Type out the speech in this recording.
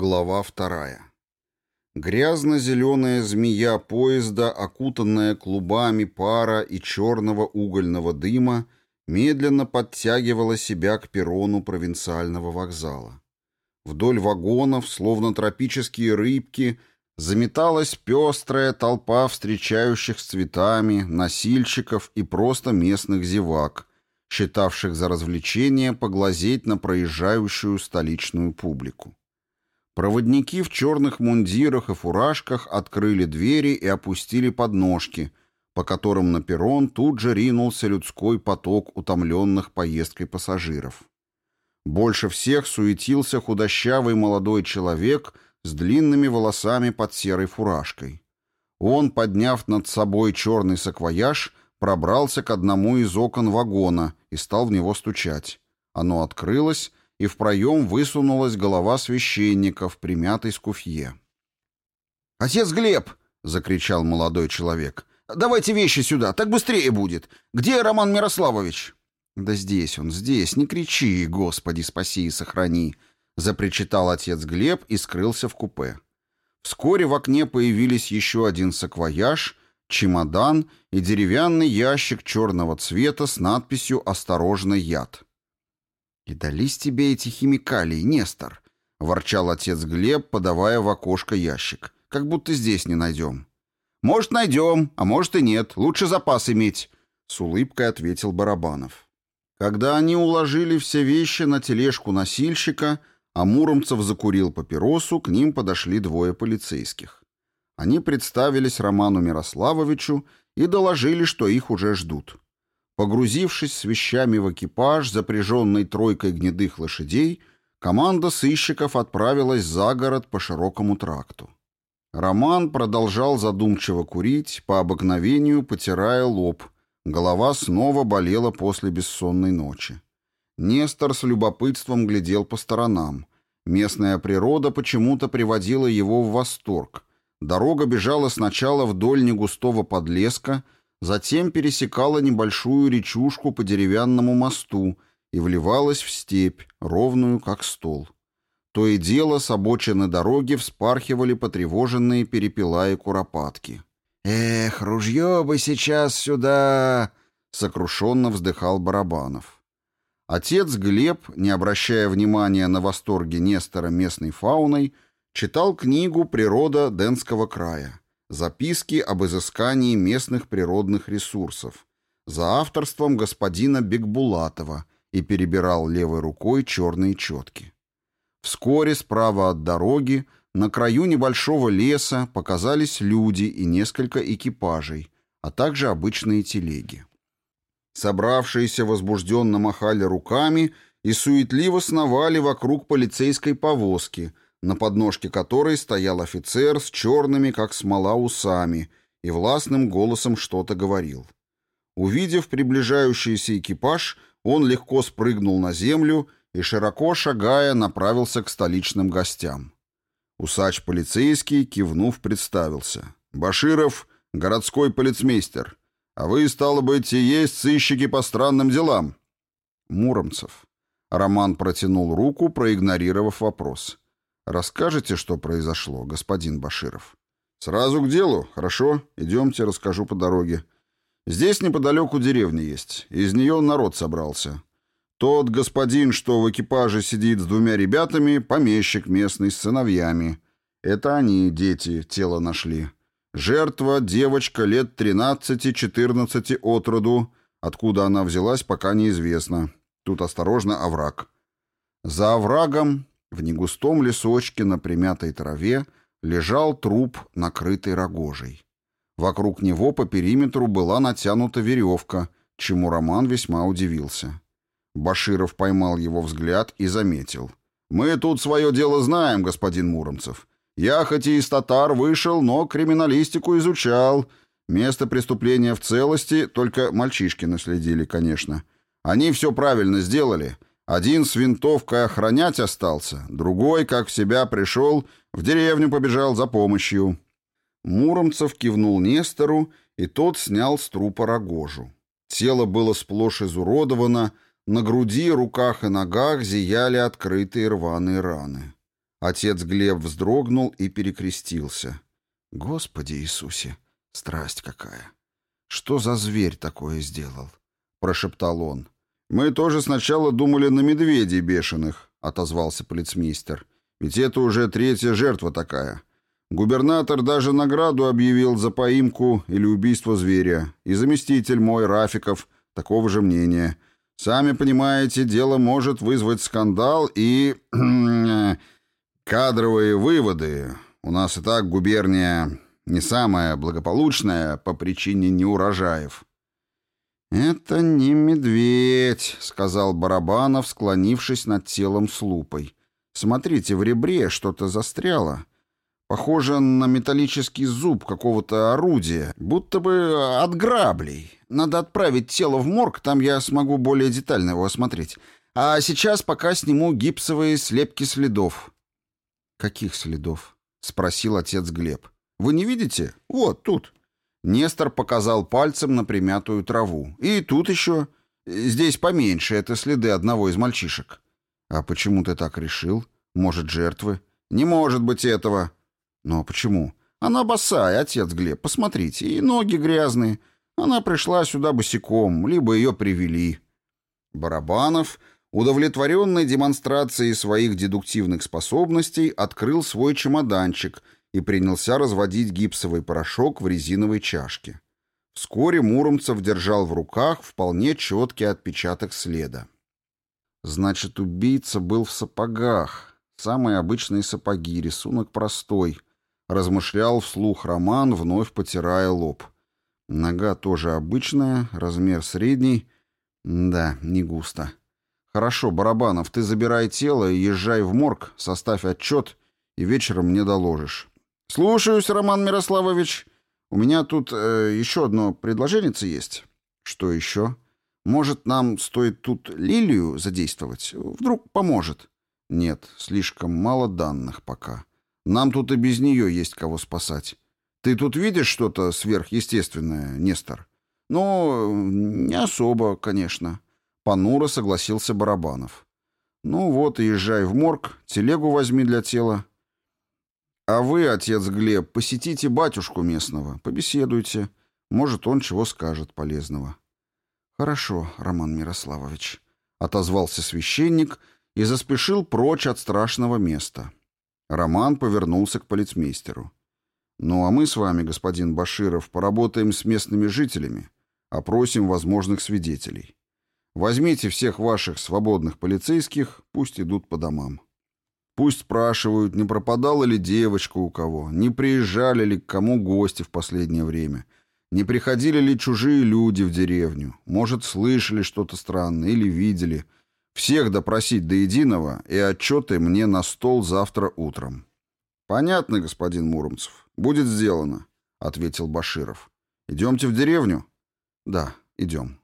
Глава вторая. Грязно-зеленая змея поезда, окутанная клубами пара и черного угольного дыма, медленно подтягивала себя к перрону провинциального вокзала. Вдоль вагонов, словно тропические рыбки, заметалась пестрая толпа встречающих с цветами, носильщиков и просто местных зевак, считавших за развлечение поглазеть на проезжающую столичную публику. Проводники в черных мундирах и фуражках открыли двери и опустили подножки, по которым на перрон тут же ринулся людской поток утомленных поездкой пассажиров. Больше всех суетился худощавый молодой человек с длинными волосами под серой фуражкой. Он, подняв над собой черный саквояж, пробрался к одному из окон вагона и стал в него стучать. Оно открылось, и в проем высунулась голова священника в примятой скуфье. «Отец Глеб!» — закричал молодой человек. «Давайте вещи сюда, так быстрее будет! Где Роман Мирославович?» «Да здесь он, здесь, не кричи, Господи, спаси и сохрани!» — запричитал отец Глеб и скрылся в купе. Вскоре в окне появились еще один саквояж, чемодан и деревянный ящик черного цвета с надписью «Осторожно, яд». «И дались тебе эти химикалии, Нестор!» — ворчал отец Глеб, подавая в окошко ящик. «Как будто здесь не найдем». «Может, найдем, а может и нет. Лучше запас иметь», — с улыбкой ответил Барабанов. Когда они уложили все вещи на тележку носильщика, а Муромцев закурил папиросу, к ним подошли двое полицейских. Они представились Роману Мирославовичу и доложили, что их уже ждут. Погрузившись с вещами в экипаж, запряженный тройкой гнедых лошадей, команда сыщиков отправилась за город по широкому тракту. Роман продолжал задумчиво курить, по обыкновению потирая лоб. Голова снова болела после бессонной ночи. Нестор с любопытством глядел по сторонам. Местная природа почему-то приводила его в восторг. Дорога бежала сначала вдоль негустого подлеска — затем пересекала небольшую речушку по деревянному мосту и вливалась в степь, ровную как стол. То и дело с обочины дороги вспархивали потревоженные перепела и куропатки. «Эх, ружье бы сейчас сюда!» — сокрушенно вздыхал Барабанов. Отец Глеб, не обращая внимания на восторги Нестора местной фауной, читал книгу «Природа Денского края». Записки об изыскании местных природных ресурсов за авторством господина Бекбулатова и перебирал левой рукой черные четки. Вскоре справа от дороги на краю небольшого леса показались люди и несколько экипажей, а также обычные телеги. Собравшиеся возбужденно махали руками и суетливо сновали вокруг полицейской повозки – на подножке которой стоял офицер с черными, как смола, усами и властным голосом что-то говорил. Увидев приближающийся экипаж, он легко спрыгнул на землю и, широко шагая, направился к столичным гостям. Усач полицейский, кивнув, представился. «Баширов, городской полицмейстер, а вы, стало быть, и есть сыщики по странным делам». Муромцев. Роман протянул руку, проигнорировав вопрос. Расскажете, что произошло, господин Баширов? Сразу к делу, хорошо? Идемте, расскажу по дороге. Здесь неподалеку деревня есть, из нее народ собрался. Тот господин, что в экипаже сидит с двумя ребятами, помещик местный с сыновьями. Это они, дети, тело нашли. Жертва — девочка лет 13-14 от роду. Откуда она взялась, пока неизвестно. Тут осторожно овраг. За оврагом в негустом лесочке на примятой траве лежал труп, накрытый рогожей. Вокруг него по периметру была натянута веревка, чему Роман весьма удивился. Баширов поймал его взгляд и заметил. «Мы тут свое дело знаем, господин Муромцев. Я хоть и из татар вышел, но криминалистику изучал. Место преступления в целости, только мальчишки наследили, конечно. Они все правильно сделали. Один с винтовкой охранять остался, другой, как в себя пришел, в деревню побежал за помощью. Муромцев кивнул Нестору, и тот снял с трупа рогожу. Тело было сплошь изуродовано, на груди, руках и ногах зияли открытые рваные раны. Отец Глеб вздрогнул и перекрестился. «Господи Иисусе! Страсть какая! Что за зверь такое сделал?» — прошептал он. «Мы тоже сначала думали на медведей бешеных», — отозвался полицмейстер. «Ведь это уже третья жертва такая. Губернатор даже награду объявил за поимку или убийство зверя. И заместитель мой, Рафиков, такого же мнения. Сами понимаете, дело может вызвать скандал и... кадровые выводы. У нас и так губерния не самая благополучная по причине неурожаев». «Это не медведь», — сказал Барабанов, склонившись над телом с лупой. «Смотрите, в ребре что-то застряло. Похоже на металлический зуб какого-то орудия, будто бы от граблей. Надо отправить тело в морг, там я смогу более детально его осмотреть. А сейчас пока сниму гипсовые слепки следов». «Каких следов?» — спросил отец Глеб. «Вы не видите? Вот тут». Нестор показал пальцем на примятую траву. «И тут еще. Здесь поменьше, это следы одного из мальчишек». «А почему ты так решил? Может, жертвы?» «Не может быть этого». «Но почему?» «Она босая, отец Глеб, посмотрите, и ноги грязные. Она пришла сюда босиком, либо ее привели». Барабанов, удовлетворенный демонстрацией своих дедуктивных способностей, открыл свой чемоданчик — и принялся разводить гипсовый порошок в резиновой чашке. Вскоре Муромцев держал в руках вполне четкий отпечаток следа. Значит, убийца был в сапогах. Самые обычные сапоги, рисунок простой. Размышлял вслух Роман, вновь потирая лоб. Нога тоже обычная, размер средний. Да, не густо. Хорошо, Барабанов, ты забирай тело и езжай в морг, составь отчет, и вечером мне доложишь. «Слушаюсь, Роман Мирославович. У меня тут э, еще одно предложение есть». «Что еще?» «Может, нам стоит тут лилию задействовать? Вдруг поможет?» «Нет, слишком мало данных пока. Нам тут и без нее есть кого спасать. Ты тут видишь что-то сверхъестественное, Нестор?» «Ну, не особо, конечно». Понуро согласился Барабанов. «Ну вот, езжай в морг, телегу возьми для тела. А вы, отец Глеб, посетите батюшку местного, побеседуйте. Может, он чего скажет полезного. Хорошо, Роман Мирославович, отозвался священник и заспешил прочь от страшного места. Роман повернулся к полицмейстеру. Ну а мы с вами, господин Баширов, поработаем с местными жителями, опросим возможных свидетелей. Возьмите всех ваших свободных полицейских, пусть идут по домам. Пусть спрашивают, не пропадала ли девочка у кого, не приезжали ли к кому гости в последнее время, не приходили ли чужие люди в деревню, может, слышали что-то странное или видели. Всех допросить до единого и отчеты мне на стол завтра утром. «Понятно, господин Муромцев, будет сделано», — ответил Баширов. «Идемте в деревню?» «Да, идем».